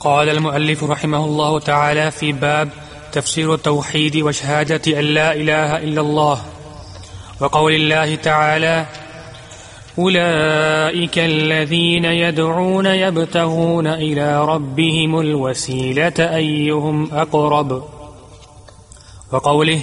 قال المؤلف رحمه الله تعالى في باب تفسير التوحيد وشهادة أن لا إله إلا الله. وقول الله تعالى أولئك الذين يدعون يبتغون إلى ربهم الوسيلة أيهم أقرب؟ وقوله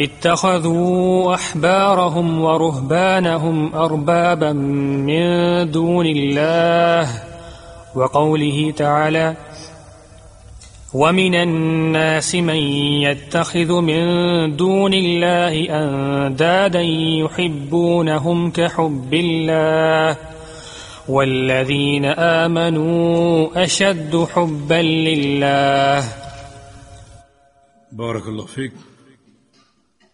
اتخذوا أحبارهم ورهبانهم أربابا من دون الله وقوله تعالى ومن الناس من يتخذ من دون الله أندادا يحبونهم كحب الله والذين آمنوا أشد حبا لله بارک اللہ فیک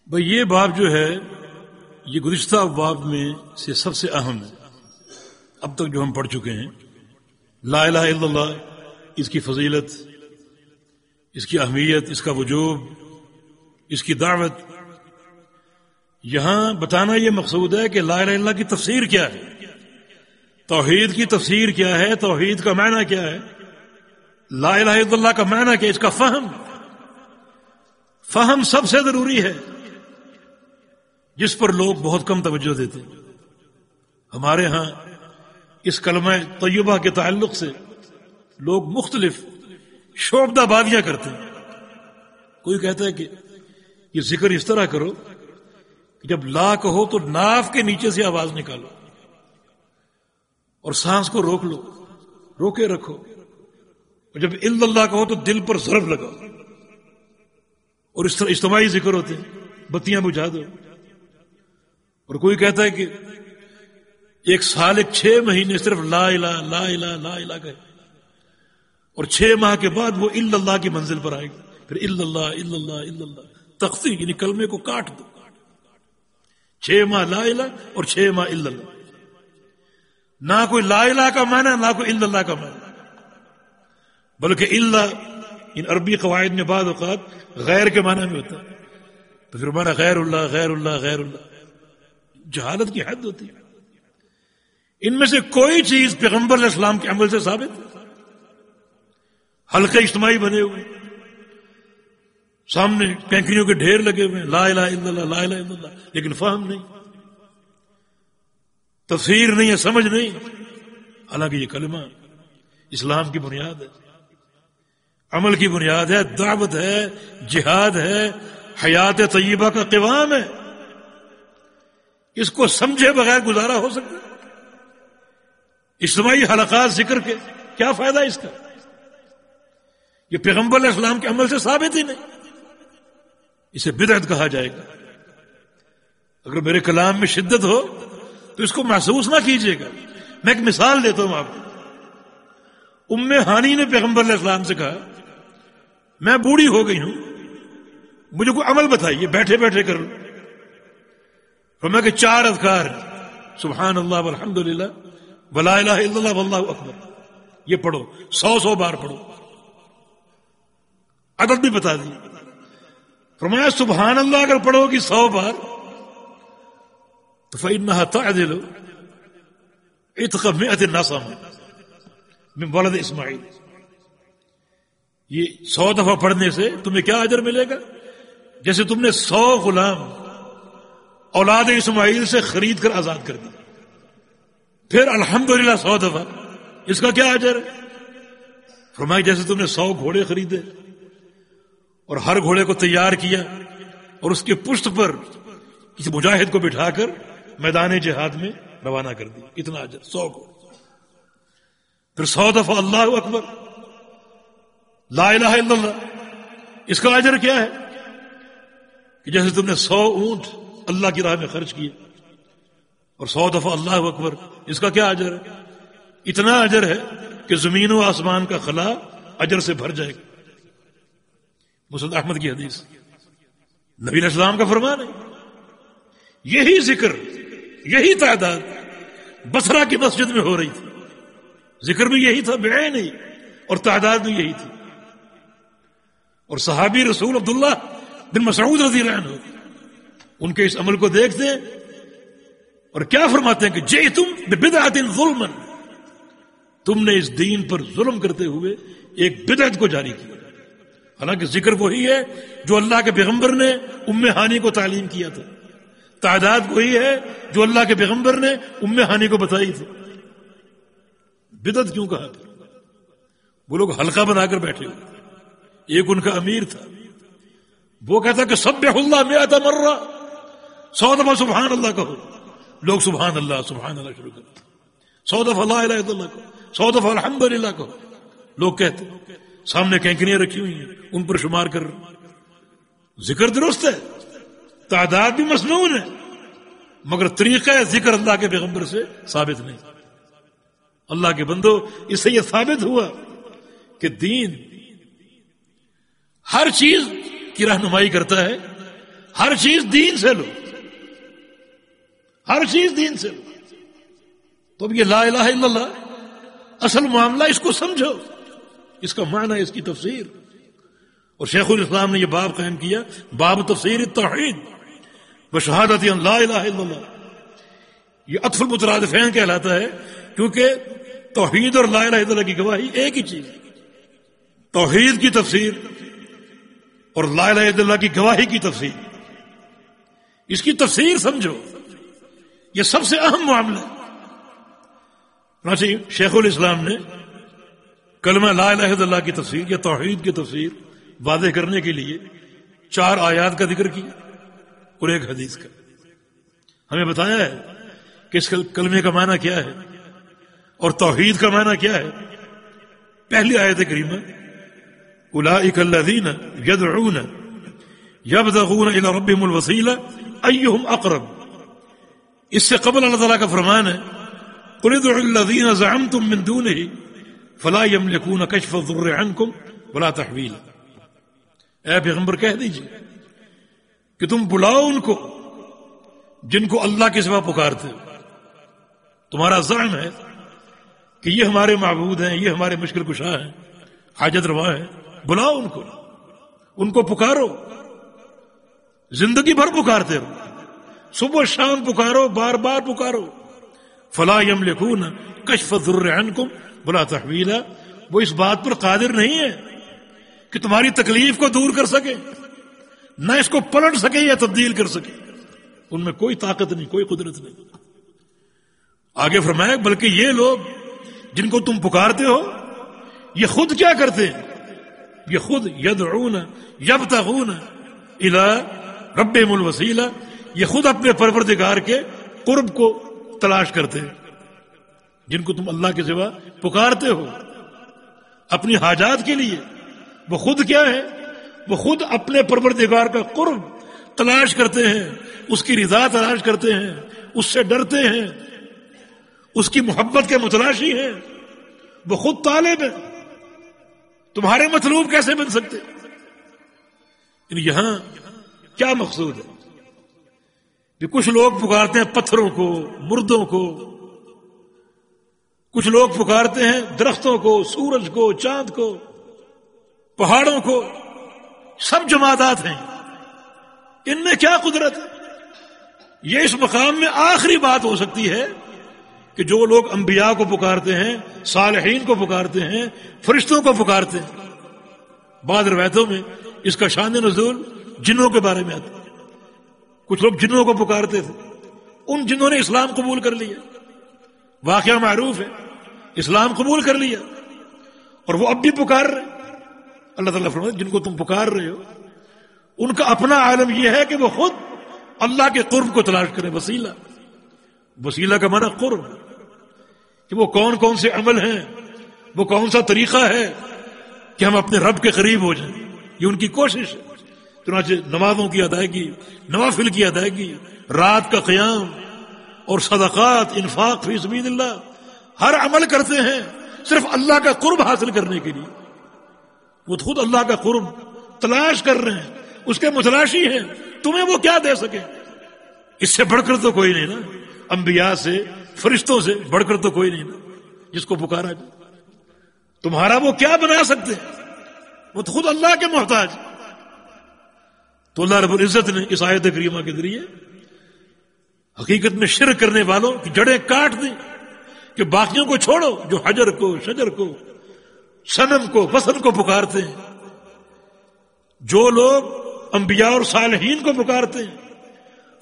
بھائی، یہ باب جو ہے، یہ گزشتہ باب میں سے سب سے اہم ہے۔ اب تک جو ہم پڑھ چکے ہیں، لا الہ الا اللہ، اس کی فضیلت، اس کی اہمیت، اس کا وجوب، اس کی دعوت۔ یہاں بتانا یہ مقصود ہے کہ لا الہ الا اللہ کی تفسیر کیا ہے؟ توحید کی تفسیر کیا ہے؟ توحید کا معنی کیا ہے؟ لا الہ الا اللہ کا معنی کیا ہے؟ اس کا فہم۔ فہم سب سے ضروری ہے۔ جس پر لوگ بہت کم توجہ دیتے ہیں۔ ہمارے ہاں اس کلمہ طیبہ کے تعلق سے لوگ مختلف شوبدہ بادیاں کرتے ہیں۔ کوئی کہتا ہے کہ یہ ذکر اس طرح کرو کہ جب لا کہو تو ناف کے نیچے سے آواز نکالو اور سانس کو روک لو، روکے رکھو۔ اور جب الا اللہ کہو تو دل پر ضرب لگاؤ۔ اور اس طرح اجتماعی ذکر ہوتے ہیں، بتیاں بجھا دو۔ اور کوئی کہتا ہے کہ ایک سال ایک چھ مہینے صرف لا الہ لا الہ لا الہ کہے اور چھ ماہ کے بعد وہ اللہ کی منزل پر آئے گی پھر اللہ اللہ اللہ تختی یعنی کلمے کو کاٹ دو۔ چھ ماہ لا الہ اور چھ ماہ اللہ۔ نہ کوئی لا الہ کا معنی، نہ کوئی اللہ کا معنی۔ بلکہ اللہ ان عربی قواعد میں بعض اوقات غیر کے معنی میں ہوتا ہے۔ تو پھر مانا غیر اللہ غیر اللہ غیر اللہ۔ جہالت کی حد ہوتی ہے۔ ان میں سے کوئی چیز پیغمبر علیہ السلام کے عمل سے ثابت ہے ہلکے اجتماعی بنے ہوئے۔ سامنے کینکریوں کے ڈھیر لگے ہوئے لا الہ الا اللہ، لا الہ الا اللہ، لیکن فہم نہیں۔ تفسیر نہیں ہے، سمجھ نہیں۔ حالانکہ یہ کلمہ اسلام کی بنیاد ہے۔ عمل کی بنیاد ہے، دعوت ہے، جہاد ہے، حیات طیبہ کا قوام ہے۔ اس کو سمجھے بغیر گزارا ہو سکتا اجتماعی حلقات ذکر کے کیا فائدہ اس کا؟ یہ پیغمبر علیہ السلام کے عمل سے ثابت ہی نہیں۔ اسے بدعت کہا جائے گا۔ اگر میرے کلام میں شدت ہو تو اس کو محسوس نہ کیجیے گا۔ میں ایک مثال دیتا ہوں آپ کو۔ ام ہانی نے پیغمبر علیہ السلام سے کہا، میں بوڑھی ہو گئی ہوں، مجھے کوئی عمل بتائیے، بیٹھے بیٹھے کر۔ لوں فرمایا کہ چار اذکار۔ سبحان اللہ الحمد للہ ولا الہ الا اللہ، واللہ اکبر۔ یہ پڑھو، سو سو بار پڑھو۔ عدد بھی بتا دی۔ فرمایا سبحان اللہ اگر پڑھو گی سو بار، تو فإنها تعدل اتق مئت النصم من ولد اسماعیل۔ یہ سو دفعہ پڑھنے سے تمہیں کیا اجر ملے گا؟ جیسے تم نے سو غلام اولاد اسماعیل سے خرید کر آزاد کر دیا پھر الحمدللہ سو دفعہ۔ اس کا کیا اجر؟ ہے فرمایا جیسے تم نے سو گھوڑے خریدے اور ہر گھوڑے کو تیار کیا اور اس کے پشت پر کسی مجاہد کو بٹھا کر میدان جہاد میں روانہ کر دی۔ اتنا اجر، سو کو پھر سو دفعہ اللہ اکبر۔ لا الہ الا اللہ۔ اس کا اجر کیا ہے؟ کہ جیسے تم نے سو اونٹ اللہ کی راہ میں خرچ کیے اور سو دفعہ اللہ اکبر، اس کا کیا اجر ہے؟ اتنا اجر ہے کہ زمین و آسمان کا خلا اجر سے بھر جائے گا۔ مسلم احمد کی حدیث۔ نبی السلام کا فرمان ہے۔ یہی ذکر، یہی تعداد بسرا کی مسجد میں ہو رہی تھی۔ ذکر بھی یہی تھا بے نہیں، اور تعداد بھی یہی تھی۔ اور صحابی رسول عبداللہ بن مسعود رضی اللہ عنہ ان کے اس عمل کو دیکھتے اور کیا فرماتے ہیں کہ جے تم بدعت ظلم تم نے اس دین پر ظلم کرتے ہوئے ایک بدعت کو جاری کیا۔ حالانکہ ذکر وہی ہے جو اللہ کے پیغمبر نے ام ہانی کو تعلیم کیا تھا۔ تعداد وہی ہے جو اللہ کے پیغمبر نے ام ہانی کو بتائی تھی۔ بدعت کیوں کہا تھا؟ وہ لوگ ہلکا بنا کر بیٹھے ہوئے۔ ایک ان کا امیر تھا۔ وہ کہتا کہ سب اللہ میں آتا مر رہا سو دفعہ سبحان اللہ کہو۔ لوگ سبحان اللہ سبحان اللہ شروع کرتے سو دفعہ اللہ الہ اللہ کو سو دفعہ الحمد للہ کو لوگ کہتے سامنے کینکنیاں رکھی ہوئی ہیں، ان پر شمار کر۔ ذکر درست ہے، تعداد بھی مصنون ہے، مگر طریقہ ذکر اللہ کے پیغمبر سے ثابت نہیں۔ اللہ کے بندو، اس سے یہ ثابت ہوا کہ دین ہر چیز کی رہنمائی کرتا ہے، ہر چیز دین سے لو۔ ہر چیز دین سے تو اب یہ لا الہ الا اللہ، اصل معاملہ اس کو سمجھو۔ اس کا معنی، اس کی تفسیر۔ اور شیخ الاسلام نے یہ باب قائم کیا، باب تفسیر توحید و شہادت لا الہ الا اللہ۔ یہ اطف المترادفین کہلاتا ہے، کیونکہ توحید اور لا الہ الا اللہ کی گواہی ایک ہی چیز توحید کی تفسیر اور لا الہ الا اللہ کی گواہی کی تفسیر۔ اس کی تفسیر سمجھو۔ یہ سب سے اہم معاملہ ہے۔ شیخ الاسلام نے کلمہ لا الہ الا اللہ کی تفسیر یا توحید کی تفسیر واضح کرنے کے لیے چار آیات کا ذکر کیا اور ایک حدیث کا۔ ہمیں بتایا ہے کہ اس کلمے کا معنی کیا ہے اور توحید کا معنی کیا ہے۔ پہلی آیت کریمہ اولئک الذین یدعون یبتغون الى ربهم الوسیلہ، ایہم اقرب۔ اس سے قبل اللہ تعالیٰ کا فرمان ہے قلد الذین زعمتم من دونه فلا يملكون كشف الضر عنكم ولا تحویل اے پیغمبر، کہہ دیجیے کہ تم بلاؤ ان کو جن کو اللہ کے سوا پکارتے تمہارا زعم ہے کہ یہ ہمارے معبود ہیں، یہ ہمارے مشکل کشاں ہیں، حاجت روا ہے بلاؤ ان کو ان کو پکارو۔ زندگی بھر پکارتے رہو۔ صبح شام پکارو، بار بار پکارو۔ فلا یم لکھون کشف ذرحن کو بلا تحویلا وہ اس بات پر قادر نہیں ہے کہ تمہاری تکلیف کو دور کر سکے، نہ اس کو پلٹ سکے یا تبدیل کر سکے۔ ان میں کوئی طاقت نہیں، کوئی قدرت نہیں۔ آگے فرمایا بلکہ یہ لوگ جن کو تم پکارتے ہو، یہ خود کیا کرتے ہیں؟ یہ خود یدعون، یبتغون الى رب الوسیلہ۔ یہ خود اپنے پروردگار کے قرب کو تلاش کرتے ہیں۔ جن کو تم اللہ کے سوا پکارتے ہو۔ اپنی حاجات کے لیے۔ وہ خود کیا ہے؟ وہ خود اپنے پروردگار کا قرب تلاش کرتے ہیں۔ اس کی رضا تلاش کرتے ہیں۔ اس سے ڈرتے ہیں۔ اس کی محبت کے متلاشی ہیں۔ وہ خود طالب ہے تمہارے مطلوب کیسے بن سکتے؟ یعنی یہاں کیا مقصود ہے؟ کہ کچھ لوگ پکارتے ہیں پتھروں کو، مردوں کو۔ کچھ لوگ پکارتے ہیں درختوں کو، سورج کو، چاند کو، پہاڑوں کو۔ سب جماعتات ہیں۔ ان میں کیا قدرت؟ یہ اس مقام میں آخری بات ہو سکتی ہے کہ جو لوگ انبیاء کو پکارتے ہیں، صالحین کو پکارتے ہیں، فرشتوں کو پکارتے ہیں۔ بعض روایتوں میں اس کا شان نزول جنوں کے بارے میں آتا ہے۔ کچھ لوگ جنوں کو پکارتے تھے۔ ان جنہوں نے اسلام قبول کر لیا۔ واقعہ معروف ہے۔ اسلام قبول کر لیا۔ اور وہ اب بھی پکار رہے اللہ تعالیٰ فرمائے جن کو تم پکار رہے ہو، ان کا اپنا عالم یہ ہے کہ وہ خود اللہ کے قرب کو تلاش کرے وسیلہ۔ وسیلہ کا معنی قرب کہ وہ کون کون سے عمل ہیں، وہ کون سا طریقہ ہے کہ ہم اپنے رب کے قریب ہو جائیں۔ یہ ان کی کوشش ہے۔ چنانچہ نمازوں کی ادائیگی نوافل کی ادائیگی، رات کا قیام اور صدقات، انفاق فی سبیل اللہ، ہر عمل کرتے ہیں صرف اللہ کا قرب حاصل کرنے کے لیے۔ وہ خود اللہ کا قرب تلاش کر رہے ہیں، اس کے متلاشی ہیں، تمہیں وہ کیا دے سکے؟ اس سے بڑھ کر تو کوئی نہیں نا۔ انبیاء سے، فرشتوں سے بڑھ کر تو کوئی نہیں نا۔ جس کو پکارا جائے۔ تمہارا وہ کیا بنا سکتے؟ وہ تو خود اللہ کے محتاج۔ تو اللہ رب العزت نے اس آیت کریمہ کے ذریعے حقیقت میں شرک کرنے والوں کی جڑیں کاٹ دی کہ باقیوں کو چھوڑو جو حجر کو، شجر کو سنم کو فصل کو پکارتے ہیں۔ جو لوگ انبیاء اور صالحین کو پکارتے ہیں،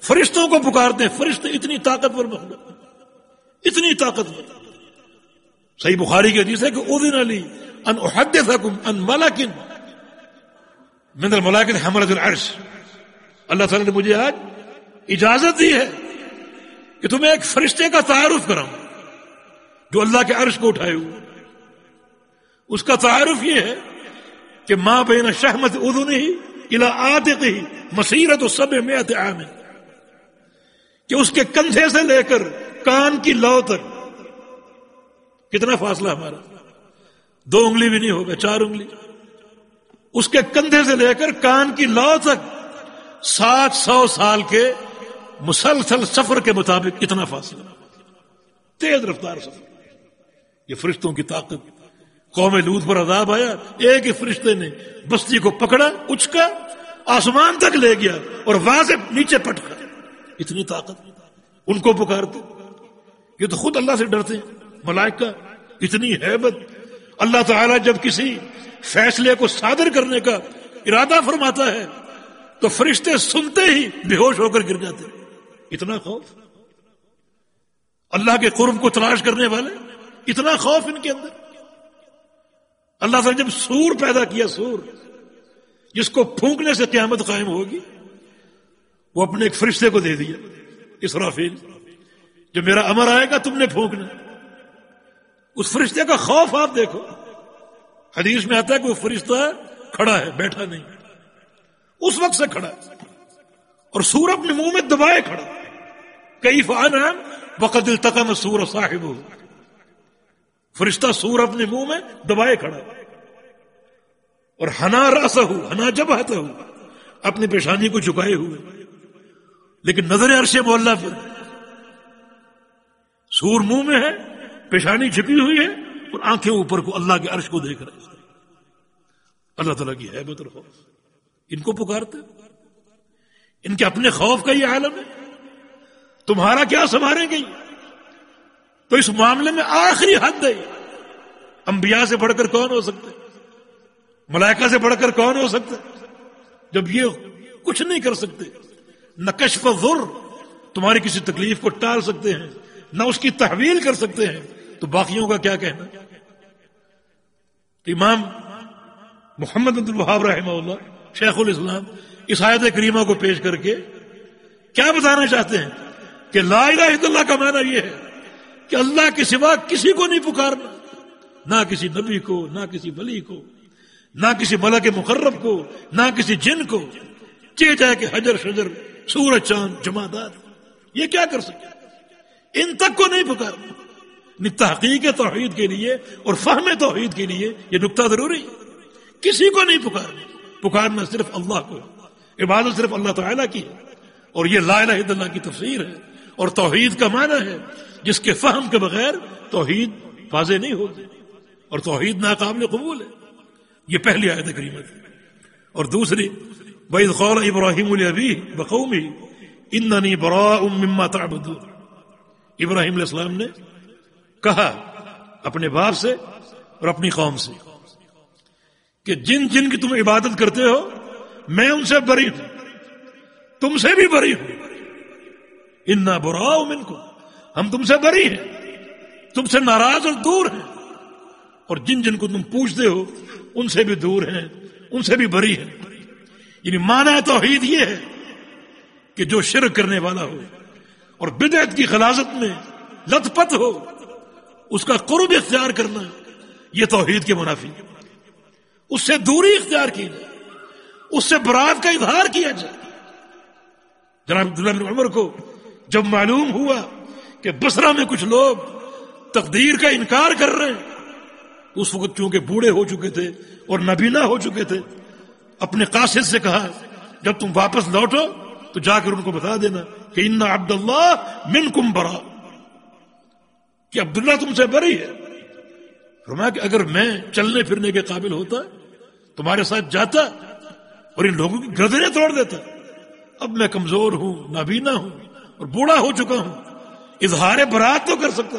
فرشتوں کو پکارتے ہیں، فرشتے اتنی طاقتور مخلوق اتنی طاقتور صحیح بخاری کے حدیث ہے کہ ادین علی ان احدثکم ان ملکن من الملاکن حملت العرش۔ اللہ تعالیٰ نے مجھے آج اجازت دی ہے کہ تمہیں ایک فرشتے کا تعارف کراؤں، جو اللہ کے عرش کو اٹھائے ہوئے۔ اس کا تعارف یہ ہے کہ ماں بین شہمت ادو ہی الا آتے ہی مسیرت و سب میں عام۔ کہ اس کے کندھے سے لے کر کان کی لو تک۔ کتنا فاصلہ ہمارا۔ دو انگلی بھی نہیں ہوگا، چار انگلی۔ اس کے کندھے سے لے کر کان کی لو تک سات سو سال کے مسلسل سفر کے مطابق اتنا فاصلہ۔ تیز رفتار سفر۔ یہ فرشتوں کی طاقت۔ قوم لوت پر عذاب آیا۔ ایک ہی فرشتے نے بستی کو پکڑا، اچکا، آسمان تک لے گیا اور واضح نیچے پٹکا اتنی طاقت۔ ان کو پکارتے۔ یہ تو خود اللہ سے ڈرتے ہیں۔ ملائکہ، اتنی حیبت۔ اللہ تعالیٰ جب کسی فیصلے کو صادر کرنے کا ارادہ فرماتا ہے تو فرشتے سنتے ہی بے ہوش ہو کر گر جاتے اتنا خوف؟ اللہ کے قرب کو تلاش کرنے والے، اتنا خوف ان کے اندر۔ اللہ تعالیٰ جب سور پیدا کیا، سور، جس کو پھونکنے سے قیامت قائم ہوگی، وہ اپنے ایک فرشتے کو دے دیا، اسرافیل، جو میرا امر آئے گا تم نے پھونکنا۔ اس فرشتے کا خوف آپ دیکھو۔ حدیث میں آتا ہے کہ وہ فرشتہ کھڑا ہے، بیٹھا نہیں۔ اس وقت سے کھڑا ہے۔ اور سور اپنے منہ میں دبائے کھڑا کئی فان وقت التقم سور صاحب فرشتہ سور اپنے منہ میں دبائے کھڑا اور ہنا راسا ہو، ہنا جب آتا ہو، اپنی پیشانی کو چکائے ہوئے۔ لیکن نظر عرش محلہ پر۔ سور منہ میں ہے، پیشانی چھپی ہوئی ہے۔ اور آنکھیں اوپر کو اللہ کے عرش کو دیکھ رہے اللہ تعالیٰ کی ہے بہتر خوف۔ ان کو پکارتے ان کے اپنے خوف کا یہ عالم ہے۔ تمہارا کیا سنبھالیں گے؟ تو اس معاملے میں آخری حد ہے۔ انبیاء سے بڑھ کر کون ہو سکتے ملائکہ سے بڑھ کر کون ہو سکتے جب یہ کچھ نہیں کر سکتے، نہ کشف ذر تمہاری کسی تکلیف کو ٹال سکتے ہیں، نہ اس کی تحویل کر سکتے ہیں، تو باقیوں کا کیا کہنا؟ امام محمد عبد الحاب رحمہ اللہ، شیخ الاسلام، اس آیت کریمہ کو پیش کر کے کیا بتانا چاہتے ہیں؟ کہ لا الہ الا اللہ کا معنی یہ ہے کہ اللہ کے سوا کسی کو نہیں پکارنا، نہ کسی نبی کو، نہ کسی ولی کو، نہ کسی ملک مقرب کو، نہ کسی جن کو۔ چے جائے کہ حجر، شجر، سورج، چاند جماعت یہ کیا کر سکے ان تک کو نہیں پکارنا۔ تحقیق توحید کے لیے اور فہم توحید کے لیے یہ نقطہ ضروری ہے۔ کسی کو نہیں پکارنا۔ پکارنا صرف اللہ کو۔ عبادت صرف اللہ تعالیٰ کی ہے۔ اور یہ لا الہ الا اللہ کی تفسیر ہے۔ اور توحید کا معنی ہے جس کے فہم کے بغیر توحید واضح نہیں ہوتی۔ اور توحید ناقابل قبول ہے۔ یہ پہلی آیت کریمہ تھی۔ اور دوسری بید خور ابراہیم البی بقومی اننی برا مما تعبدون۔ ابراہیم علیہ السلام نے کہا اپنے باپ سے اور اپنی قوم سے کہ جن جن کی تم عبادت کرتے ہو، میں ان سے بری ہوں، تم سے بھی بری ہوں۔ انا برا من کو ہم تم سے بری ہیں، تم سے ناراض اور دور ہیں۔ اور جن جن کو تم پوچھتے ہو، ان سے بھی دور ہیں، ان سے بھی بری ہیں۔ یعنی مانا توحید یہ ہے کہ جو شرک کرنے والا ہو اور بدعت کی خلاصت میں لت پت ہو اس کا قرب اختیار کرنا یہ توحید کے منافی اس سے دوری اختیار کی جائے۔ اس سے برات کا اظہار کیا جائے۔ جناب عبداللہ عمر کو جب معلوم ہوا کہ بسرا میں کچھ لوگ تقدیر کا انکار کر رہے ہیں، اس وقت چونکہ بوڑھے ہو چکے تھے اور نبینا ہو چکے تھے، اپنے قاصد سے کہا، جب تم واپس لوٹو تو جا کر ان کو بتا دینا کہ ان عبد اللہ من کم برا کہ عبداللہ تم سے بری ہے۔ فرمایا کہ اگر میں چلنے پھرنے کے قابل ہوتا، تمہارے ساتھ جاتا اور ان لوگوں کی گردنیں توڑ دیتا۔ اب میں کمزور ہوں، نابینا ہوں اور بوڑھا ہو چکا ہوں۔ اظہار برات تو کر سکتا۔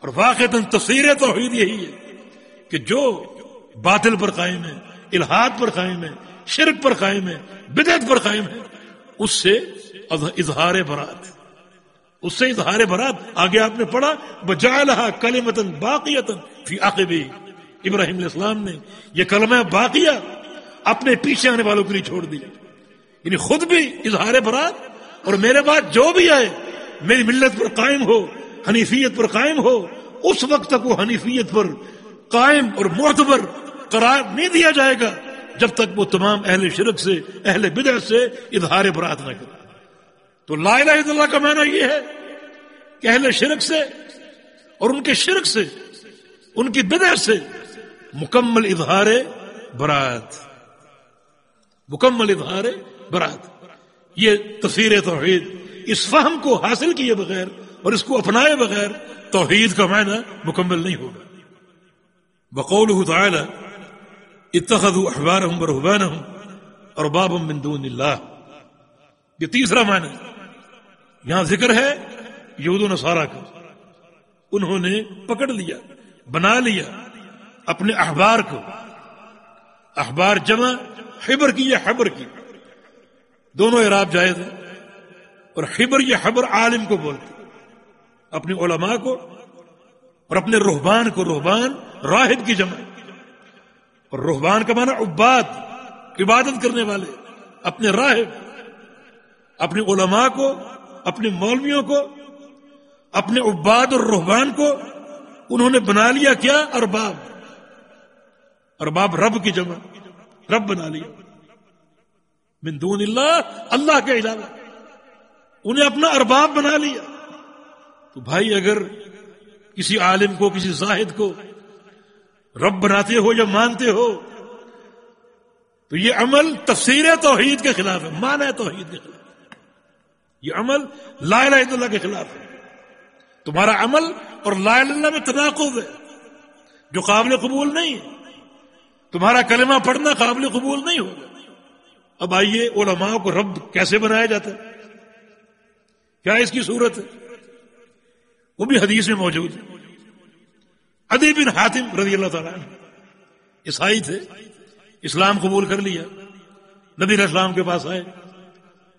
اور واقع تصویر توحید یہی ہے کہ جو باطل پر قائم ہے الحاد پر قائم ہے، شرک پر قائم ہے، بدعت پر قائم ہے، اس سے اظہار برات۔ اس سے اظہار برات آگے آپ نے پڑھا بجالہ کل متن باقی ابراہیم علیہ السلام نے یہ کلمہ باقیہ اپنے پیچھے آنے والوں کے لیے چھوڑ دیا۔ یعنی خود بھی اظہار برات اور میرے بعد جو بھی آئے، میری ملت پر قائم ہو، حنیفیت پر قائم ہو، اس وقت تک وہ حنیفیت پر قائم اور معتبر قرار نہیں دیا جائے گا جب تک وہ تمام اہل شرک سے، اہل بدع سے اظہار برات نہ کرے۔ تو لا الہ الا اللہ کا معنی یہ ہے کہ اہل شرک سے اور ان کے شرک سے، ان کی بدع سے مکمل اظہار برات مکمل اظہار برات یہ تصویر توحید، اس فہم کو حاصل کیے بغیر اور اس کو اپنائے بغیر توحید کا معنی مکمل نہیں ہوگا۔ بقول تعالی، اتخذوا احبارهم ورهبانهم اربابا من دون اللہ۔ یہ تیسرا معنی۔ یہاں ذکر ہے یہود و نصارہ کا۔ انہوں نے پکڑ لیا، بنا لیا اپنے احبار کو۔ احبار جمع، حبر کی یا حبر کی۔ دونوں اعراب جائز ہیں۔ اور حبر یہ حبر عالم کو بولتے اپنے علماء کو اور اپنے روحبان کو۔ روحبان راہب کی جمع۔ اور روحبان کا معنی عباد، عبادت کرنے والے، اپنے راہ اپنے علماء کو اپنے مولویوں کو، اپنے عباد اور روحبان کو انہوں نے بنا لیا کیا؟ ارباب۔ ارباب رب کی جمع۔ رب بنا لیا۔ من دون اللہ اللہ کے علاوہ۔ انہیں اپنا ارباب بنا لیا۔ تو بھائی، اگر کسی عالم کو، کسی زاہد کو رب بناتے ہو یا مانتے ہو، تو یہ عمل تفسیر توحید کے خلاف ہے مانا توحید کے خلاف۔ یہ عمل لا الہ الا اللہ کے خلاف ہے۔ تمہارا عمل اور لا الہ اللہ میں تناقض ہے، جو قابل قبول نہیں ہے۔ تمہارا کلمہ پڑھنا قابل قبول نہیں ہوگا۔ اب آئیے علماء کو رب کیسے بنایا جاتا ہے؟ کیا اس کی صورت ہے؟ وہ بھی حدیث میں موجود ہے۔ ادی بن حاتم رضی اللہ تعالیٰ عیسائی تھے۔ اسلام قبول کر لیا۔ نبی اسلام کے پاس آئے۔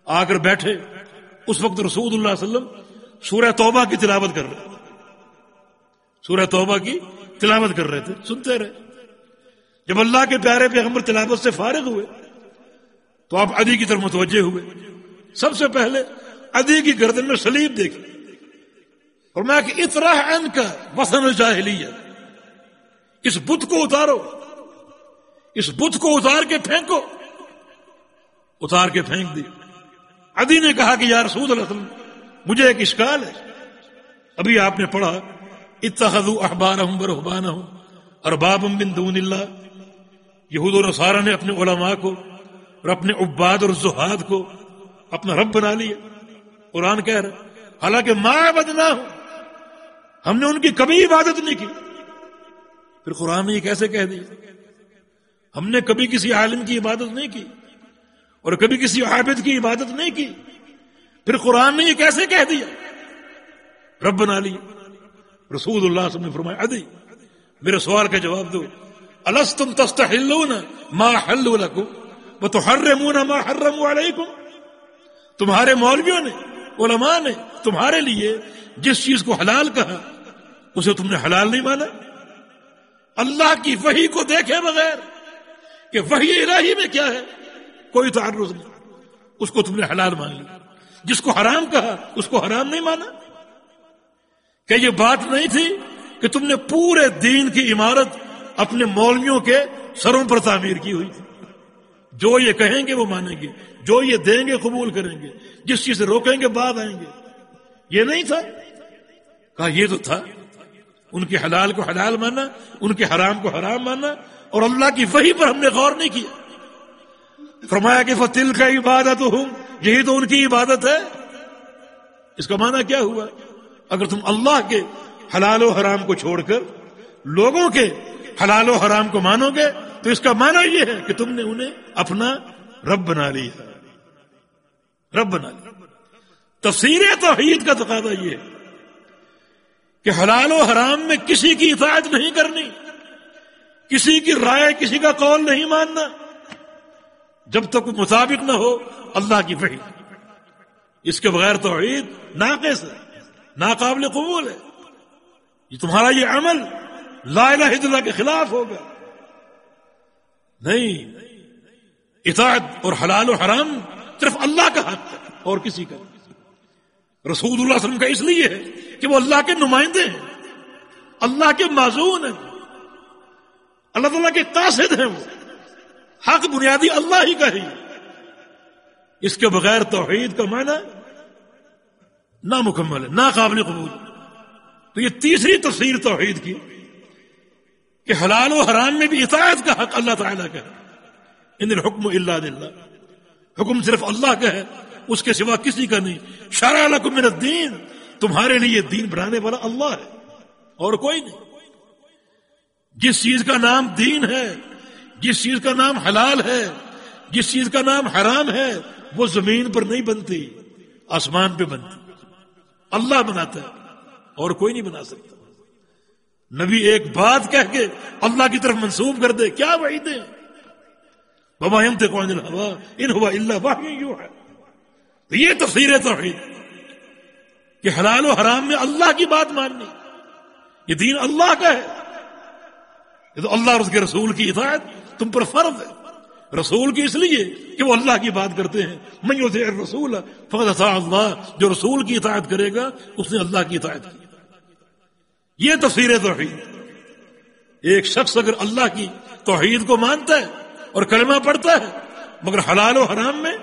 آ کر بیٹھے۔ اس وقت رسول اللہ علیہ وسلم سورہ توبہ کی تلاوت کر رہے سورہ توبہ کی تلاوت کر رہے تھے، سنتے رہے۔ جب اللہ کے پیارے پیغمبر تلاوت سے فارغ ہوئے، تو آپ ادی کی طرف متوجہ ہوئے۔ سب سے پہلے ادی کی گردن میں سلیب دیکھی اور میں کہ اترا ان کا وسن الجاہلیہ۔ اس بت کو اتارو۔ اس بت کو اتار کے پھینکو۔ اتار کے پھینک دی ادی نے کہا کہ یا رسول اللہ وسلم، مجھے ایک اشکال ہے۔ ابھی آپ نے پڑھا، اتخذوا احبارهم ورهبانهم اربابا من دون اللہ۔ یہود و نصارہ نے اپنے علماء کو اور اپنے عباد اور زہاد کو اپنا رب بنا لیا۔ قرآن کہہ رہا حالانکہ ماں بدنا ہوں ہم نے ان کی کبھی عبادت نہیں کی۔ پھر قرآن نے یہ کیسے کہہ دیا؟ ہم نے کبھی کسی عالم کی عبادت نہیں کی۔ اور کبھی کسی عابد کی عبادت نہیں کی۔ پھر قرآن نے یہ کیسے کہہ دیا؟ رب بنا لی رسول اللہ صلی اللہ نے فرمایا، ادی، میرے سوال کا جواب دو۔ السطم تست ما حلو لکو وہ تو ہر رمونا ماں ہر تمہارے مولویوں نے، علماء نے تمہارے لیے جس چیز کو حلال کہا، اسے تم نے حلال نہیں مانا۔ اللہ کی وہی کو دیکھے بغیر کہ وہی الہی میں کیا ہے؟ کوئی تعرض نہیں۔ اس کو تم نے حلال مان لیا۔ جس کو حرام کہا، اس کو حرام نہیں مانا۔ کہ یہ بات نہیں تھی کہ تم نے پورے دین کی عمارت اپنے مولویوں کے سروں پر تعمیر کی ہوئی تھی۔ جو یہ کہیں گے وہ مانیں گے، جو یہ دیں گے قبول کریں گے۔ جس چیز سے روکیں گے، بعد آئیں گے۔ یہ نہیں تھا۔ کہا، یہ تو تھا۔ ان کے حلال کو حلال ماننا ان کے حرام کو حرام ماننا اور اللہ کی وہی پر ہم نے غور نہیں کیا۔ فرمایا کہ فتل کا عبادت ہوں یہی تو ان کی عبادت ہے۔ اس کا معنی کیا ہوا؟ اگر تم اللہ کے حلال و حرام کو چھوڑ کر لوگوں کے حلال و حرام کو مانو گے، تو اس کا معنی یہ ہے کہ تم نے انہیں اپنا رب بنا لیا رب بنا لیا۔ تفسیر توحید کا تقاضا یہ ہے کہ حلال و حرام میں کسی کی اطاعت نہیں کرنی، کسی کی رائے، کسی کا قول نہیں ماننا۔ جب تک مطابق نہ ہو، اللہ کی وحی۔ اس کے بغیر توحید ناقص ہے، ناقابل قبول ہے۔ یہ تمہارا یہ عمل لا الہ الا اللہ کے خلاف ہوگا نہیں، اطاعت اور حلال و حرام صرف اللہ کا حق ہے اور کسی کا۔ رسول اللہ علیہ وسلم کا اس لیے ہے کہ وہ اللہ کے نمائندے ہیں، اللہ کے معذون ہیں۔ اللہ تعالیٰ کے قاصد ہیں وہ۔ حق بنیادی اللہ ہی کا ہی۔ اس کے بغیر توحید کا معنی نامکمل ہے، ناقابل قبول۔ تو یہ تیسری تفسیر توحید کی کہ حلال و حرام میں بھی اطاعت کا حق اللہ تعالیٰ کا ہے۔ ان الحکم اللہ دلہ حکم صرف اللہ کا ہے، اس کے سوا کسی کا نہیں۔ شارع لکم من الدین، تمہارے لیے دین بنانے والا اللہ ہے، اور کوئی نہیں۔ جس چیز کا نام دین ہے جس چیز کا نام حلال ہے، جس چیز کا نام حرام ہے، وہ زمین پر نہیں بنتی، آسمان پہ بنتی۔ اللہ بناتا ہے، اور کوئی نہیں بنا سکتا۔ نبی ایک بات کہہ کے اللہ کی طرف منسوب کر دے، کیا وہی دے بابا ہوا ان ہوا اللہ یوں ہے تو یہ تفسیر توحید کہ حلال و حرام میں اللہ کی بات ماننی۔ یہ دین اللہ کا ہے۔ یہ تو اللہ اور اس کے رسول کی اطاعت۔ تم پر فرض ہے۔ رسول کی اس لیے کہ وہ اللہ کی بات کرتے ہیں۔ میں رسول فقط اللہ۔ جو رسول کی اطاعت کرے گا، اس نے اللہ کی اطاعت کی۔ یہ تفسیر توحید۔ ایک شخص اگر اللہ کی توحید کو مانتا ہے اور کلمہ پڑھتا ہے، مگر حلال و حرام میں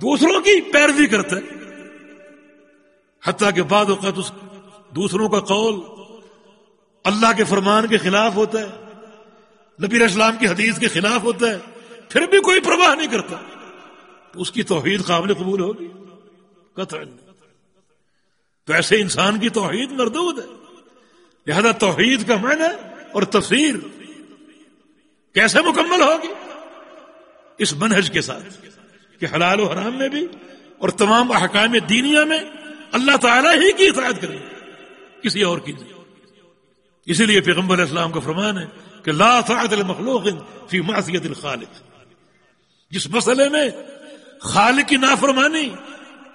دوسروں کی پیروی کرتا ہے، حتیٰ کہ بعد اوقات اس دوسروں کا قول اللہ کے فرمان کے خلاف ہوتا ہے۔ نبی اسلام کی حدیث کے خلاف ہوتا ہے، پھر بھی کوئی پرواہ نہیں کرتا۔ تو اس کی توحید قابل قبول ہوگی۔ قطع تو ایسے انسان کی توحید مردود ہے۔ لہذا توحید کا معنی اور تفسیر کیسے مکمل ہوگی؟ اس منہج کے ساتھ کہ حلال و حرام میں بھی اور تمام احکام دینیا میں اللہ تعالیٰ ہی کی اطاعت کریں۔ کسی اور کی نہیں۔ اسی لیے پیغمبر علیہ السلام کا فرمان ہے کہ لا طاعت المخلوق فی معصیت الخالق۔ جس مسئلے میں خالق کی نافرمانی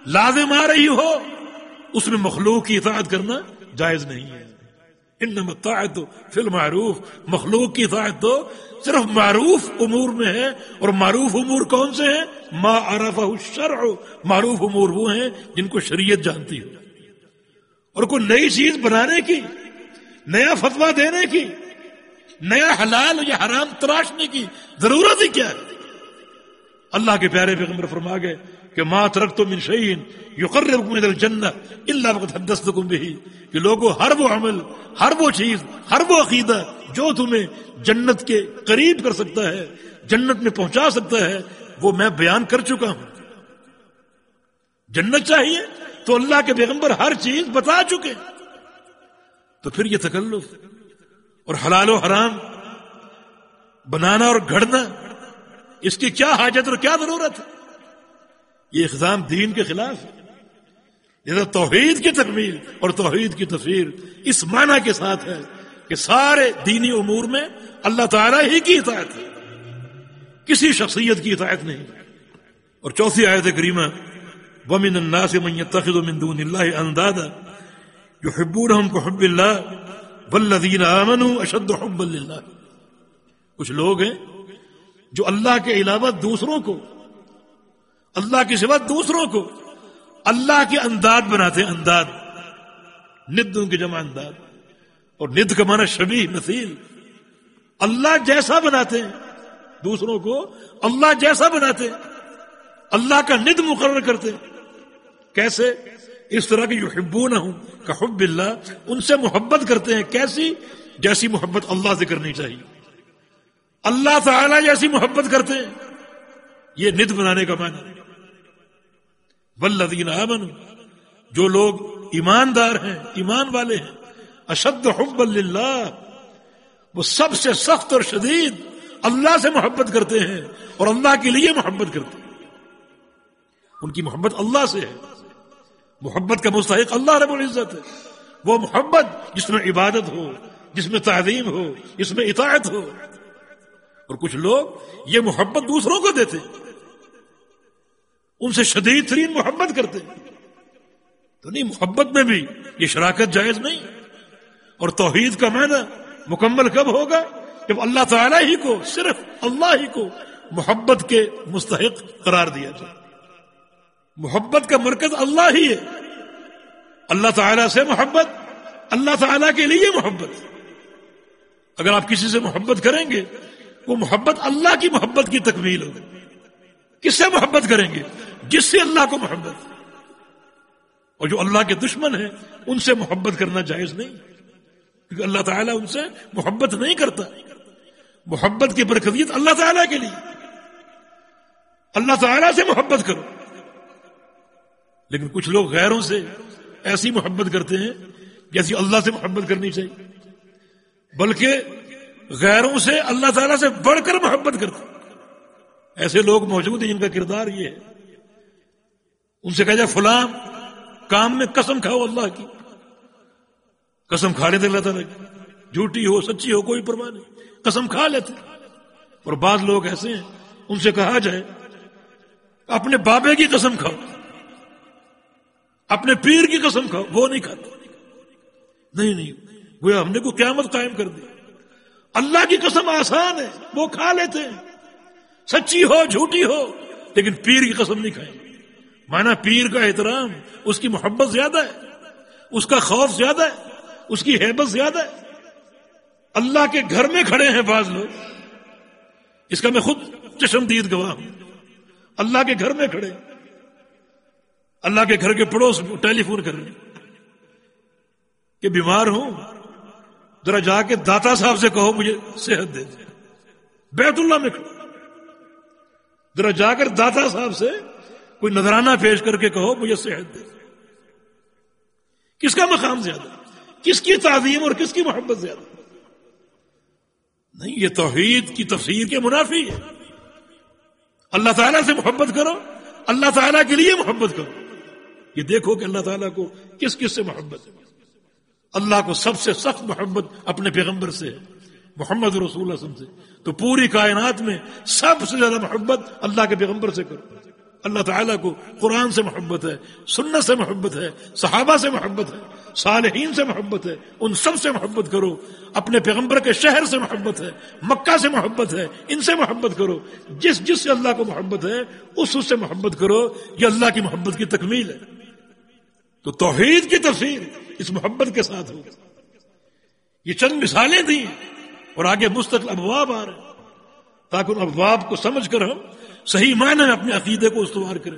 لازم آ رہی ہو، اس میں مخلوق کی اطاعت کرنا جائز نہیں ہے۔ ان طاعت فی المعروف، مخلوق کی اطاعت تو صرف معروف امور میں ہے۔ اور معروف امور کون سے ہیں؟ ما عرف الشرع، معروف امور وہ ہیں جن کو شریعت جانتی ہو اور کوئی نئی چیز بنانے کی، نیا فتوا دینے کی نیا حلال یا حرام تراشنے کی ضرورت ہی کیا ہے؟ اللہ کے پیارے پیغمبر فرما گئے کہ ماں ترک تو من شعین جنت اللہ وقت حدست بھی کہ لوگوں، ہر وہ عمل، ہر وہ چیز، ہر وہ عقیدہ جو تمہیں جنت کے قریب کر سکتا ہے، جنت میں پہنچا سکتا ہے، وہ میں بیان کر چکا ہوں۔ جنت چاہیے تو اللہ کے پیغمبر ہر چیز بتا چکے۔ تو پھر یہ تکلف اور حلال و حرام، بنانا اور گھڑنا، اس کی کیا حاجت اور کیا ضرورت؟ ہے یہ اقدام دین کے خلاف ہے۔ توحید کی تکمیل اور توحید کی تصویر اس معنی کے ساتھ ہے کہ سارے دینی امور میں اللہ تعالیٰ ہی کی اطاعت ہے۔ کسی شخصیت کی اطاعت نہیں۔ اور چوتھی آیت کریمہ، ومن الناس من يتخذ من دون الله اندادا يحبونهم كحب الله والذين امنوا اشد حبا لله کچھ لوگ ہیں جو اللہ کے علاوہ دوسروں کو، اللہ کے سوا دوسروں کو اللہ کے انداز بناتے ہیں انداز ندوں کے جمع انداز اور ند کا مانا شبی نسیل اللہ جیسا بناتے ہیں دوسروں کو، اللہ جیسا بناتے ہیں۔ اللہ کا ند مقرر کرتے ہیں۔ کیسے؟ اس طرح کی جو ہوں کہ حب اللہ، ان سے محبت کرتے ہیں کیسی؟ جیسی محبت اللہ سے کرنی چاہیے۔ اللہ تعالی جیسی محبت کرتے ہیں۔ یہ ند بنانے کا معنی ولدین امن جو لوگ ایماندار ہیں، ایمان والے ہیں، اشد حب اللہ وہ سب سے سخت اور شدید اللہ سے محبت کرتے ہیں اور اللہ کے لیے محبت کرتے ہیں۔ ان کی محبت اللہ سے ہے۔ محبت کا مستحق اللہ رب العزت ہے۔ وہ محبت جس میں عبادت ہو، جس میں تعظیم ہو، جس میں اطاعت ہو۔ اور کچھ لوگ یہ محبت دوسروں کو دیتے ان سے شدید ترین محبت کرتے تو نہیں، محبت میں بھی یہ شراکت جائز نہیں۔ اور توحید کا معنی مکمل کب ہوگا؟ جب اللہ تعالی ہی کو، صرف اللہ ہی کو محبت کے مستحق قرار دیا جائے۔ محبت کا مرکز اللہ ہی ہے۔ اللہ تعالی سے محبت، اللہ تعالی کے لیے محبت۔ اگر آپ کسی سے محبت کریں گے، وہ محبت اللہ کی محبت کی تکمیل ہوگی۔ کس سے محبت کریں گے؟ جس سے اللہ کو محبت۔ اور جو اللہ کے دشمن ہیں، ان سے محبت کرنا جائز نہیں۔ کیونکہ اللہ تعالیٰ ان سے محبت نہیں کرتا۔ محبت کی برکتیت اللہ تعالیٰ کے لیے۔ اللہ تعالیٰ سے محبت کرو۔ لیکن کچھ لوگ غیروں سے ایسی محبت کرتے ہیں جیسی اللہ سے محبت کرنی چاہیے۔ بلکہ غیروں سے اللہ تعالیٰ سے بڑھ کر محبت کرتے ایسے لوگ موجود ہیں جن کا کردار یہ ہے۔ ان سے کہا جائے فلاں کام میں قسم کھاؤ اللہ کی۔ قسم کھا لیتے اللہ تعالیٰ کی۔ جھوٹی ہو، سچی ہو، کوئی پرواہ نہیں۔ قسم کھا لیتے۔ اور بعض لوگ ایسے ہیں، ان سے کہا جائے، اپنے بابے کی قسم کھاؤ۔ اپنے پیر کی قسم کھاؤ، وہ نہیں کھاتے نہیں نہیں، وہ ہم نے کو قیامت قائم کر دی۔ اللہ کی قسم آسان ہے، وہ کھا لیتے ہیں۔ سچی ہو، جھوٹی ہو، لیکن پیر کی قسم نہیں کھائیں۔ مانا پیر کا احترام، اس کی محبت زیادہ ہے، اس کا خوف زیادہ ہے، اس کی حیبت زیادہ ہے۔ اللہ کے گھر میں کھڑے ہیں بعض لوگ۔ اس کا میں خود چشمدید گواہ ہوں۔ اللہ کے گھر میں کھڑے اللہ کے گھر کے پڑوس ٹیلی فون کر رہے کہ بیمار ہوں، ذرا جا کے داتا صاحب سے کہو، مجھے صحت دے دے۔ بیت اللہ میں ذرا جا کر داتا صاحب سے کوئی نذرانہ پیش کر کے کہو، مجھے صحت دے۔ کس کا مقام زیادہ؟ کس کی تعظیم اور کس کی محبت زیادہ؟ نہیں، یہ توحید کی تفسیر کے منافی ہے۔ اللہ تعالیٰ سے محبت کرو، اللہ تعالیٰ کے لیے محبت کرو۔ یہ دیکھو کہ اللہ تعالیٰ کو کس کس سے محبت ہے اللہ کو سب سے سخت محبت اپنے پیغمبر سے ہے محمد رسول اللہ وسلم سے تو پوری کائنات میں سب سے زیادہ محبت اللہ کے پیغمبر سے کرو اللہ تعالیٰ کو قرآن سے محبت ہے سنت سے محبت ہے صحابہ سے محبت ہے صالحین سے محبت ہے ان سب سے محبت کرو اپنے پیغمبر کے شہر سے محبت ہے مکہ سے محبت ہے ان سے محبت کرو جس جس سے اللہ کو محبت ہے اس اس سے محبت کرو یہ اللہ کی محبت کی تکمیل ہے تو توحید کی تفسیر اس محبت کے ساتھ ہو۔ یہ چند مثالیں تھیں اور آگے مستقل ابواب آ رہے تاکہ ان ابواب کو سمجھ کر ہم صحیح معنی میں اپنے عقیدے کو استوار کریں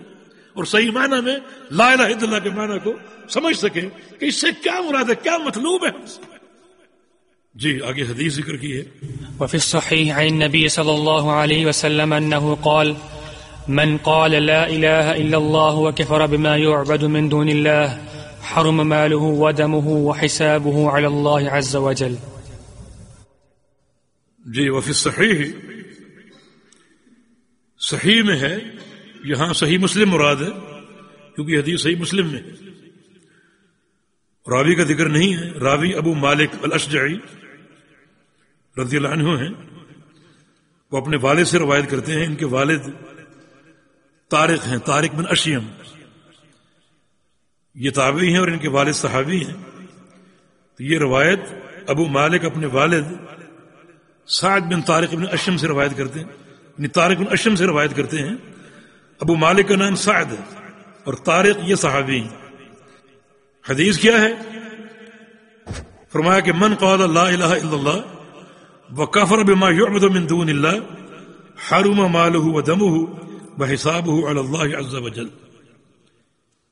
اور صحیح معنی میں لا الہ الا اللہ کے معنی کو سمجھ سکیں کہ اس سے کیا مراد ہے، کیا مطلوب ہے۔ جی آگے حدیث ذکر کی ہے۔ وفي الصحيح عن النبي صلى الله عليه وسلم أنه قال من قال لا إله إلا الله وكفر بما يعبد من دون الله، حرم ماله ودمه وحسابه على الله عز وجل. جی وفی صحیح صحیح میں ہے، یہاں صحیح مسلم مراد ہے، کیونکہ حدیث صحیح مسلم میں راوی کا ذکر نہیں ہے، راوی ابو مالک الاشجعی رضی اللہ عنہ ہیں۔ وہ اپنے والد سے روایت کرتے ہیں، ان کے والد طارق ہیں، طارق بن اشیم۔ یہ تابعی ہیں اور ان کے والد صحابی ہیں۔ تو یہ روایت ابو مالک اپنے والد سعد بن طارق بن اشم سے روایت کرتے ہیں۔ یعنی طارق بن اشم سے روایت کرتے ہیں۔ ابو مالک کا نام سعد ہے اور طارق یہ صحابی حدیث کیا ہے؟ فرمایا کہ من قال لا الہ الا اللہ وکفر بما يعبد من دون اللہ، حرم ماله ودمه وحسابه على الله عز وجل۔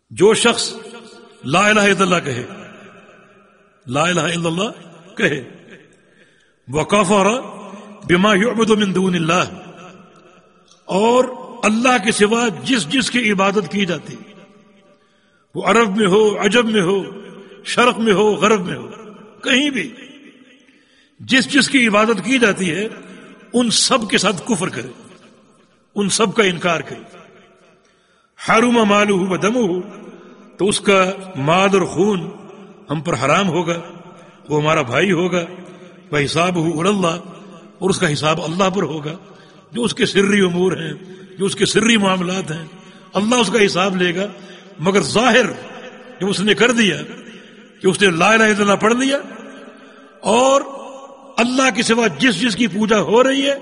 جو شخص لا الہ الا اللہ کہے، لا الہ الا اللہ کہے۔ وکفر بما يعبد من دون اللہ۔ اور اللہ کے سوا جس جس کی عبادت کی جاتی۔ وہ عرب میں ہو، عجب میں ہو، شرق میں ہو، غرب میں ہو، کہیں بھی۔ جس جس کی عبادت کی جاتی ہے، ان سب کے ساتھ کفر کرے۔ ان سب کا انکار کرے ہارما مالو ہو دم ہو تو اس کا مال اور خون ہم پر حرام ہوگا، وہ ہمارا بھائی ہوگا، وہ حساب ہو اللہ، اور اس کا حساب اللہ پر ہوگا۔ جو اس کے سری امور ہیں، جو اس کے سری معاملات ہیں، اللہ اس کا حساب لے گا، مگر ظاہر جو اس نے کر دیا، کہ اس نے لا الہ الا اللہ پڑھ لیا، اور اللہ کے سوا جس جس کی پوجا ہو رہی ہے،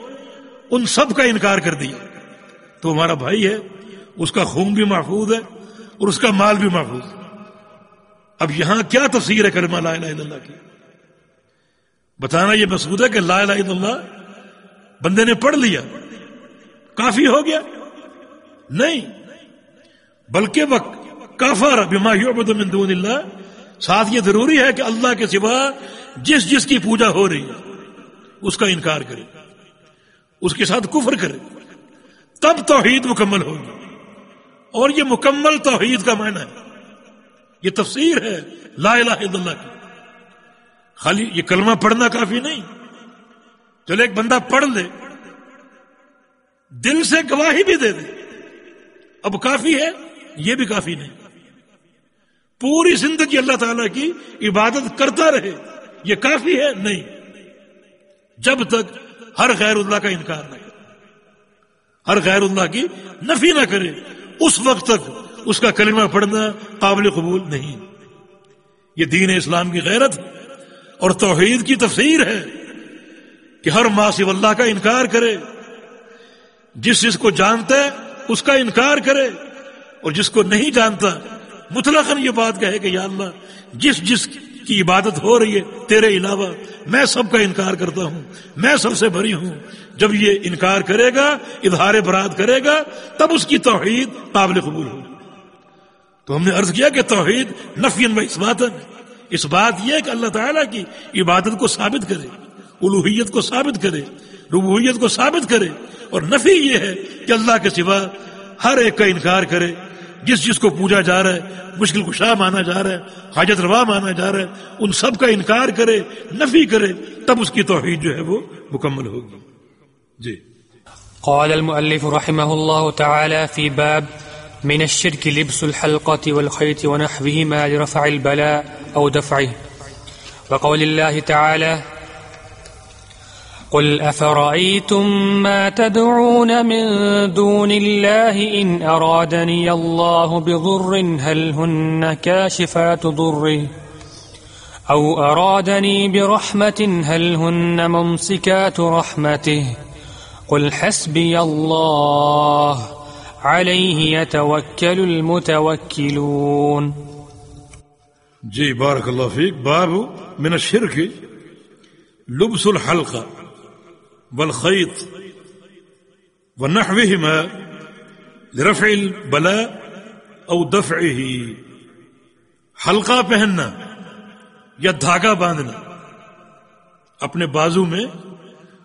ان سب کا انکار کر دیا۔ تو ہمارا بھائی ہے، اس کا خون بھی محفوظ ہے اور اس کا مال بھی محفوظ ہے۔ اب یہاں کیا تفسیر ہے کرما لا الہ الا اللہ کی؟ بتانا یہ مسعود ہے کہ لا الہ الا اللہ بندے نے پڑھ لیا، کافی ہو گیا۔ نہیں، بلکہ وہ کافر بما من دون اللہ، ساتھ یہ ضروری ہے کہ اللہ کے سوا جس جس کی پوجا ہو رہی ہے، اس کا انکار کرے، اس کے ساتھ کفر کرے۔ تب توحید مکمل ہوگی۔ اور یہ مکمل توحید کا معنی ہے۔ یہ تفسیر ہے لا الہ الا اللہ کی۔ خالی یہ کلمہ پڑھنا کافی نہیں۔ چلو ایک بندہ پڑھ لے۔ دل سے گواہی بھی دے دے۔ اب کافی ہے، یہ بھی کافی نہیں۔ پوری زندگی اللہ تعالی کی عبادت کرتا رہے۔ یہ کافی ہے؟ نہیں۔ جب تک ہر غیر اللہ کا انکار نہ کرے ہر غیر اللہ کی نفی نہ کرے۔ اس وقت تک اس کا کلمہ پڑھنا قابل قبول نہیں۔ یہ دین اسلام کی غیرت اور توحید کی تفسیر ہے کہ ہر ماسب اللہ کا انکار کرے۔ جس جس کو جانتا ہے اس کا انکار کرے۔ اور جس کو نہیں جانتا مطلق یہ بات کہے کہ یا اللہ، جس جس کی عبادت ہو رہی ہے، تیرے علاوہ میں سب کا انکار کرتا ہوں، میں سب سے بری ہوں۔ جب یہ انکار کرے گا، اظہار برات کرے گا، تب اس کی توحید قابل قبول ہوگی۔ تو ہم نے عرض کیا کہ توحید نفی و اس بات اس بات یہ کہ اللہ تعالیٰ کی عبادت کو ثابت کرے، الوحیت کو ثابت کرے ربویت کو ثابت کرے۔ اور نفی یہ ہے کہ اللہ کے سوا ہر ایک کا انکار کرے۔ جس جس کو پوجا جا رہا ہے، مشکل کشا مانا جا رہا ہے، حاجت روا مانا جا رہا ہے، ان سب کا انکار کرے، نفی کرے، تب اس کی توحید جو ہے وہ مکمل ہوگی۔ جی قال المؤلف رحمه الله تعالى في باب من الشرك لبس الحلقة والخيط ونحوهما لرفع البلاء أو دفعه. وقول الله تعالى قل أفرأيتم ما تدعون من دون الله إن أرادني الله بضر هل هن كاشفات ضره؟ أو أرادني برحمة هل هن ممسكات رحمته؟ قل حسبي الله عليه يتوكل المتوكلون. جی، جي بارك الله فيك باب من الشرك لبس الحلقه والخيط ونحوهما لرفع البلاء او دفعه. حلقہ پہننا یا دھاگا باندھنا، اپنے بازو میں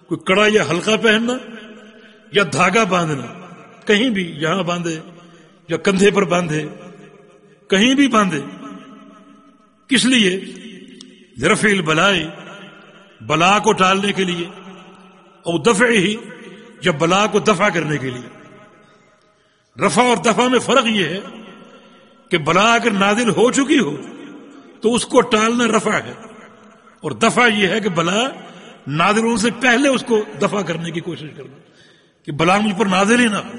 کوئی کڑا یا حلقہ پہننا یا دھاگا باندھنا، کہیں بھی یہاں باندھے یا کندھے پر باندھے، کہیں بھی باندھے، کس لیے؟ رفیل البلائی بلا کو ٹالنے کے لیے اور دفع ہی یا بلا کو دفع کرنے کے لیے۔ رفع اور دفع میں فرق یہ ہے کہ بلا اگر نازل ہو چکی ہو تو اس کو ٹالنا رفع ہے۔ اور دفع یہ ہے کہ بلا نازل ہونے سے پہلے اس کو دفع کرنے کی کوشش کرنا کہ بلا مجھ پر نازل ہی نہ ہو۔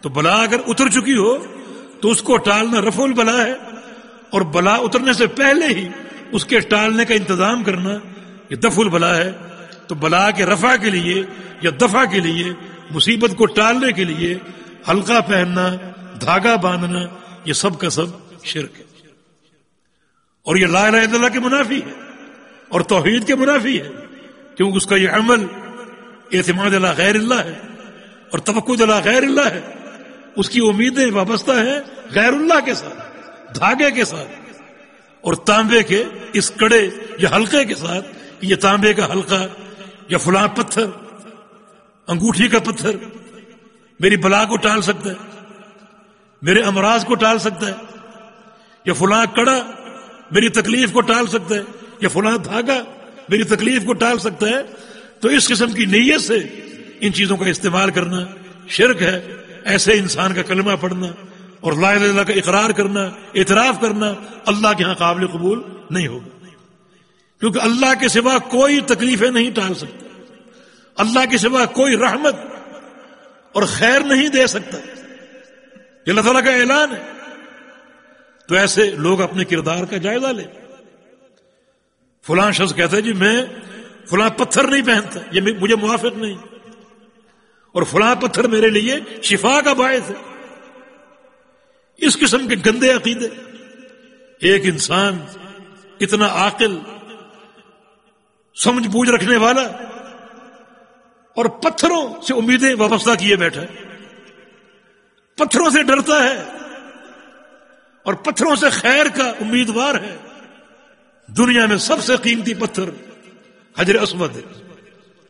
تو بلا اگر اتر چکی ہو تو اس کو ٹالنا رف البلا ہے اور بلا اترنے سے پہلے ہی اس کے ٹالنے کا انتظام کرنا یہ دف البلا ہے۔ تو بلا کے رفع کے لیے یا دفع کے لیے، مصیبت کو ٹالنے کے لیے ہلکا پہننا، دھاگا باندھنا، یہ سب کا سب شرک ہے۔ اور یہ لا الہ الا اللہ کے منافی ہے اور توحید کے منافی ہے۔ کیونکہ اس کا یہ عمل اعتماد اللہ غیر اللہ ہے اور توقع اللہ غیر اللہ ہے۔ اس کی امیدیں وابستہ ہیں غیر اللہ کے ساتھ، دھاگے کے ساتھ۔ اور تانبے کے اس کڑے یا حلقے کے ساتھ، یہ تانبے کا حلقہ یا فلاں پتھر، انگوٹھی کا پتھر میری بلا کو ٹال سکتا ہے، میرے امراض کو ٹال سکتا ہے، یا فلاں کڑا میری تکلیف کو ٹال سکتا ہے، یا فلاں دھاگا میری تکلیف کو ٹال سکتا ہے تو اس قسم کی نیت سے ان چیزوں کا استعمال کرنا شرک ہے، ایسے انسان کا کلمہ پڑھنا اور لا اللہ کا اقرار کرنا، اعتراف کرنا اللہ کے ہاں قابل قبول نہیں ہوگا۔ کیونکہ اللہ کے سوا کوئی تکلیفیں نہیں ٹال سکتا۔ اللہ کے سوا کوئی رحمت اور خیر نہیں دے سکتا۔ یہ اللہ تعالیٰ کا اعلان ہے۔ تو ایسے لوگ اپنے کردار کا جائزہ لیں۔ فلاں شخص کہتا ہے جی میں فلاں پتھر نہیں پہنتا، یہ مجھے موافق نہیں۔ اور فلاں پتھر میرے لیے شفا کا باعث ہے۔ اس قسم کے گندے عقیدے۔ ایک انسان اتنا عاقل، سمجھ بوجھ رکھنے والا اور پتھروں سے امیدیں وابستہ کیے بیٹھا پتھروں سے ڈرتا ہے اور پتھروں سے خیر کا امیدوار ہے۔ دنیا میں سب سے قیمتی پتھر حجر اسود ہے۔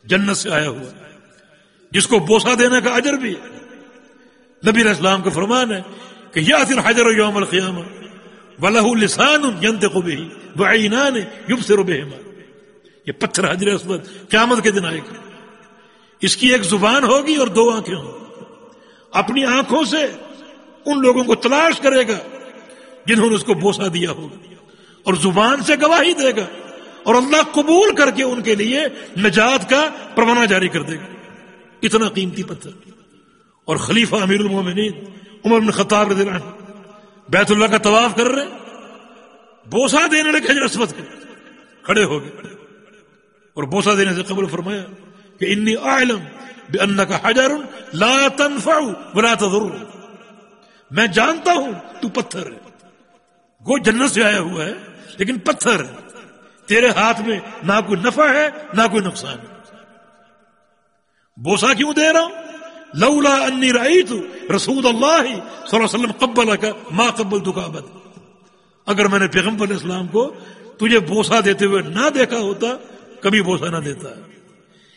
جنت سے آیا ہوا۔ جس کو بوسا دینے کا اجر بھی ہے۔ نبی اسلام کا فرمان ہے کہ یا پھر حجر یوم القیامہ ولہ لسان جنت کو بھی وعینان یبصر بہما۔ یہ پتھر حجر اسود قیامت کے دن آئے گا۔ اس کی ایک زبان ہوگی اور دو آنکھیں ہوں۔ اپنی آنکھوں سے ان لوگوں کو تلاش کرے گا جنہوں نے اس کو بوسا دیا ہوگا۔ اور زبان سے گواہی دے گا اور اللہ قبول کر کے ان کے لیے نجات کا پروانہ جاری کر دے گا۔ اتنا قیمتی پتھر۔ اور خلیفہ امیر المومنین عمر بن خطاب رضی اللہ عنہ بیت اللہ کا طواف کر رہے بوسا دینے لگے رسمت کے۔ کھڑے ہو گئے۔ اور بوسا دینے سے قبل فرمایا کہ انی عالم بے ان کا حجر لا تنفع ولا تضر۔ میں جانتا ہوں تو پتھر ہے۔ گو جنت سے آیا ہوا ہے۔ لیکن پتھر تیرے ہاتھ میں نہ کوئی نفع ہے، نہ کوئی نقصان ہے۔ بوسا کیوں دے رہا ہوں؟ لولا انی رأیت رسول اللہ صلی اللہ علیہ وسلم قبل کا ما قبل دکابت اگر میں نے پیغمبر اسلام کو تجھے بوسا دیتے ہوئے نہ دیکھا ہوتا، کبھی بوسا نہ دیتا۔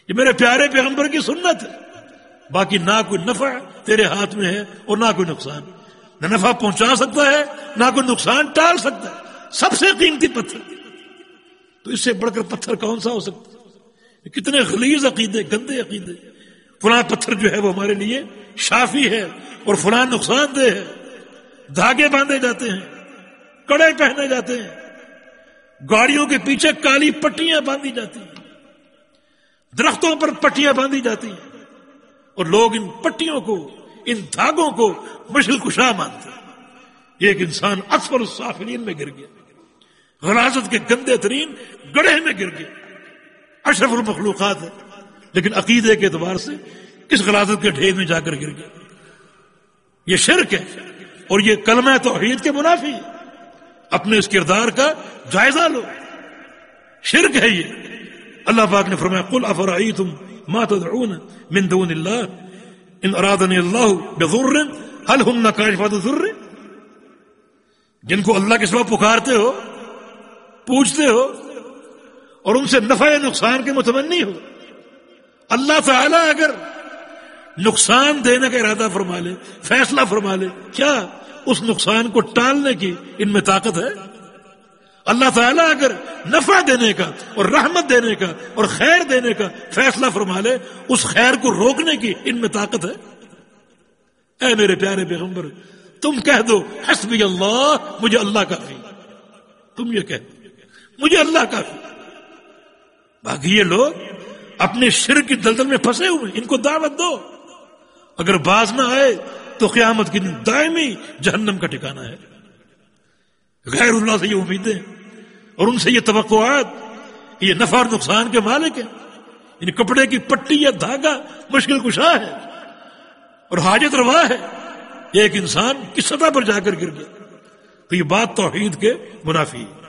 یہ میرے پیارے پیغمبر کی سنت ہے۔ باقی نہ کوئی نفع تیرے ہاتھ میں ہے اور نہ کوئی نقصان۔ نہ نفع پہنچا سکتا ہے، نہ کوئی نقصان ٹال سکتا ہے۔ سب سے قیمتی پتھر۔ تو اس سے بڑھ کر پتھر کون سا ہو سکتا؟ کتنے غلیظ عقیدے، گندے عقیدے۔ فلاں پتھر جو ہے وہ ہمارے لیے شافی ہے اور فلاں نقصان دہ ہے۔ دھاگے باندھے جاتے ہیں، کڑے پہنے جاتے ہیں۔ گاڑیوں کے پیچھے کالی پٹیاں باندھی جاتی ہیں۔ درختوں پر پٹیاں باندھی جاتی ہیں۔ اور لوگ ان پٹیوں کو، ان دھاگوں کو مشل کشا مانتے ہیں۔ ایک انسان اکثر السافرین میں گر گیا۔ غلازت کے گندے ترین گڑھے میں گر گیا اشرف المخلوقات ہے لیکن عقیدے کے اعتبار سے کس غلازت کے ڈھیر میں جا کر گر گیا یہ شرک ہے اور یہ کلمہ توحید کے منافی ہے۔ اپنے اس کردار کا جائزہ لو۔ شرک ہے یہ۔ اللہ پاک نے فرمایا، قل افرائیتم ما تدعون من دون اللہ؟ ان ارادنی اللہ بضر، هل ہن کاشفات الضر؟ جن کو اللہ کے سوا پکارتے ہو پوچھتے ہو اور ان سے نفع نقصان کے متمنی ہو۔ اللہ تعالی اگر نقصان دینے کا ارادہ فرما لے، فیصلہ فرما لے، کیا اس نقصان کو ٹالنے کی ان میں طاقت ہے؟ اللہ تعالیٰ اگر نفع دینے کا اور رحمت دینے کا اور خیر دینے کا فیصلہ فرما لے، اس خیر کو روکنے کی ان میں طاقت ہے؟ اے میرے پیارے پیغمبر، تم کہہ دو، حسبی اللہ، مجھے اللہ کافی تم یہ کہہ دو۔ مجھے اللہ کافی باقی یہ لوگ اپنے شر کی دلدل میں پھنسے ہوئے ان کو دعوت دو۔ اگر باز نہ آئے تو قیامت کی دائمی جہنم کا ٹھکانا ہے۔ غیر اللہ سے یہ امیدیں اور ان سے یہ توقعات، یہ نفع اور نقصان کے مالک ہیں۔ ان کپڑے کی پٹی یا دھاگا مشکل کشا ہے۔ اور حاجت روا ہے۔ یہ ایک انسان کس سطح پر جا کر گر گیا۔ تو یہ بات توحید کے منافی ہے۔